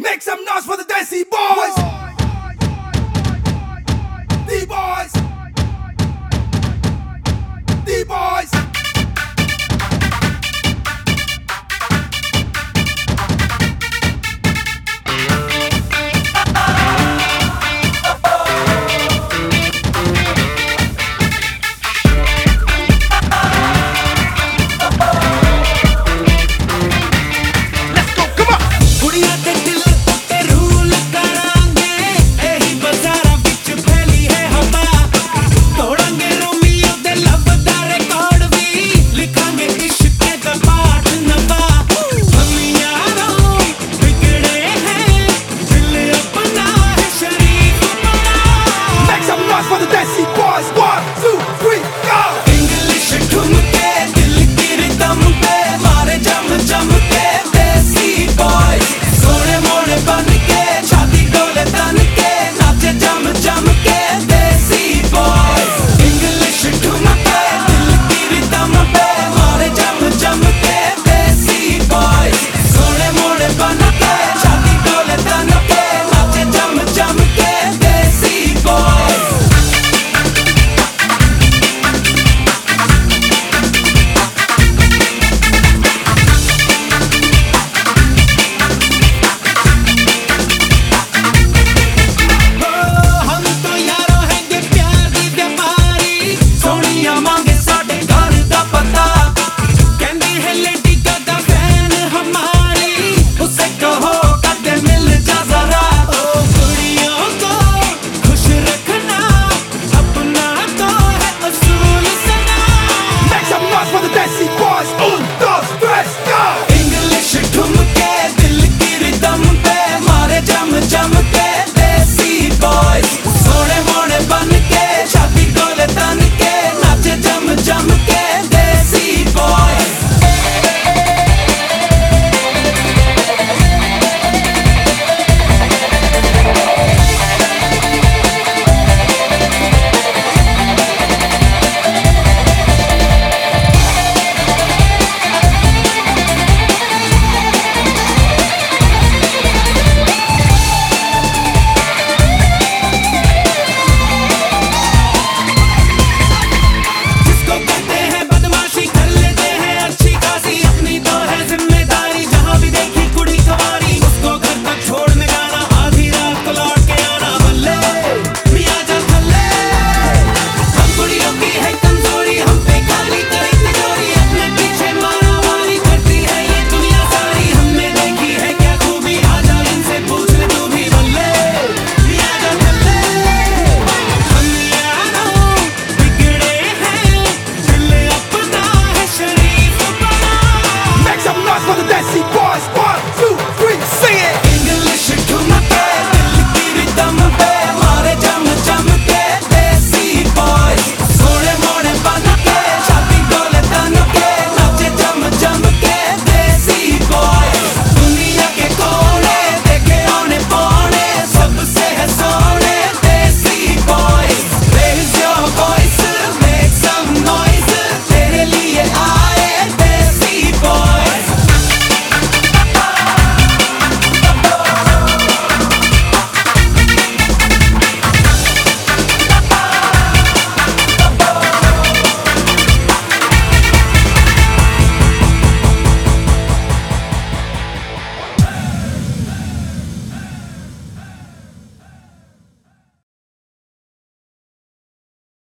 Make some noise for the Desi boys.